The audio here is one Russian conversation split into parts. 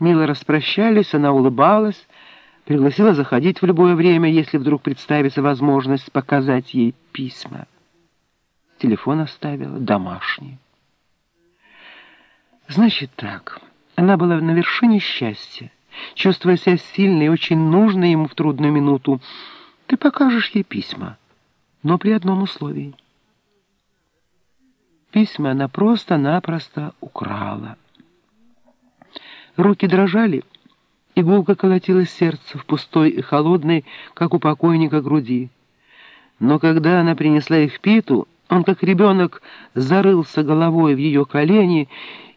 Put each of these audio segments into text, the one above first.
Мило распрощались, она улыбалась, пригласила заходить в любое время, если вдруг представится возможность показать ей письма. Телефон оставила, домашний. Значит так, она была на вершине счастья, чувствуя себя сильной и очень нужной ему в трудную минуту. Ты покажешь ей письма, но при одном условии. Письма она просто-напросто украла. Руки дрожали, иголка колотилось сердце в пустой и холодной, как у покойника, груди. Но когда она принесла их Питу, он, как ребенок, зарылся головой в ее колени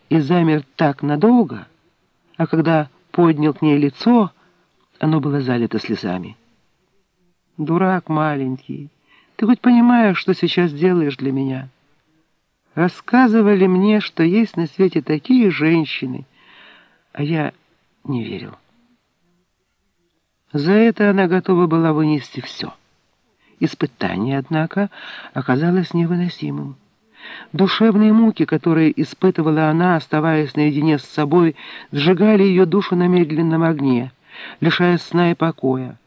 и замер так надолго, а когда поднял к ней лицо, оно было залито слезами. «Дурак маленький, ты хоть понимаешь, что сейчас делаешь для меня?» Рассказывали мне, что есть на свете такие женщины — а я не верил. За это она готова была вынести все. Испытание, однако, оказалось невыносимым. Душевные муки, которые испытывала она, оставаясь наедине с собой, сжигали ее душу на медленном огне, лишая сна и покоя.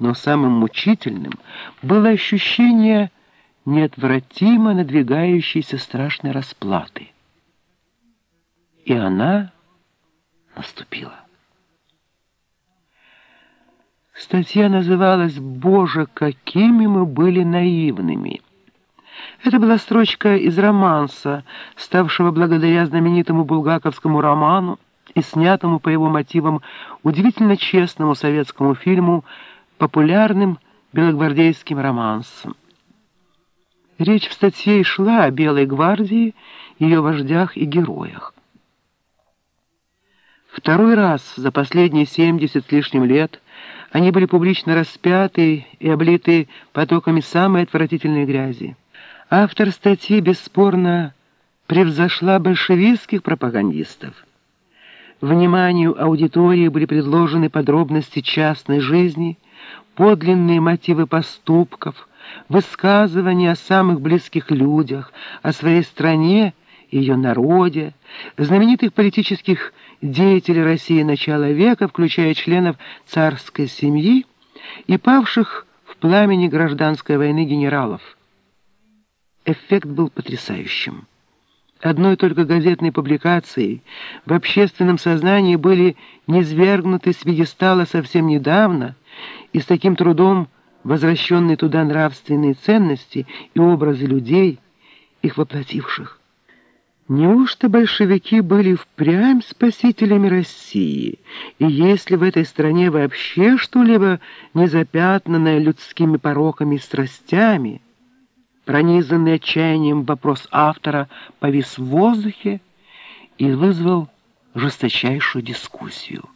Но самым мучительным было ощущение неотвратимо надвигающейся страшной расплаты. И она наступила. Статья называлась «Боже, какими мы были наивными». Это была строчка из романса, ставшего благодаря знаменитому булгаковскому роману и снятому по его мотивам удивительно честному советскому фильму популярным белогвардейским романсом. Речь в статье шла о Белой гвардии, ее вождях и героях. Второй раз за последние семьдесят с лишним лет они были публично распяты и облиты потоками самой отвратительной грязи. Автор статьи бесспорно превзошла большевистских пропагандистов. Вниманию аудитории были предложены подробности частной жизни, подлинные мотивы поступков, высказывания о самых близких людях, о своей стране ее народе, знаменитых политических деятелей России начала века, включая членов царской семьи и павших в пламени гражданской войны генералов. Эффект был потрясающим. Одной только газетной публикацией в общественном сознании были низвергнуты с пьедестала совсем недавно и с таким трудом возвращенные туда нравственные ценности и образы людей, их воплотивших. Неужто большевики были впрямь спасителями России? И если в этой стране вообще что-либо не запятнанное людскими пороками и страстями, пронизанный отчаянием вопрос автора повис в воздухе и вызвал жесточайшую дискуссию.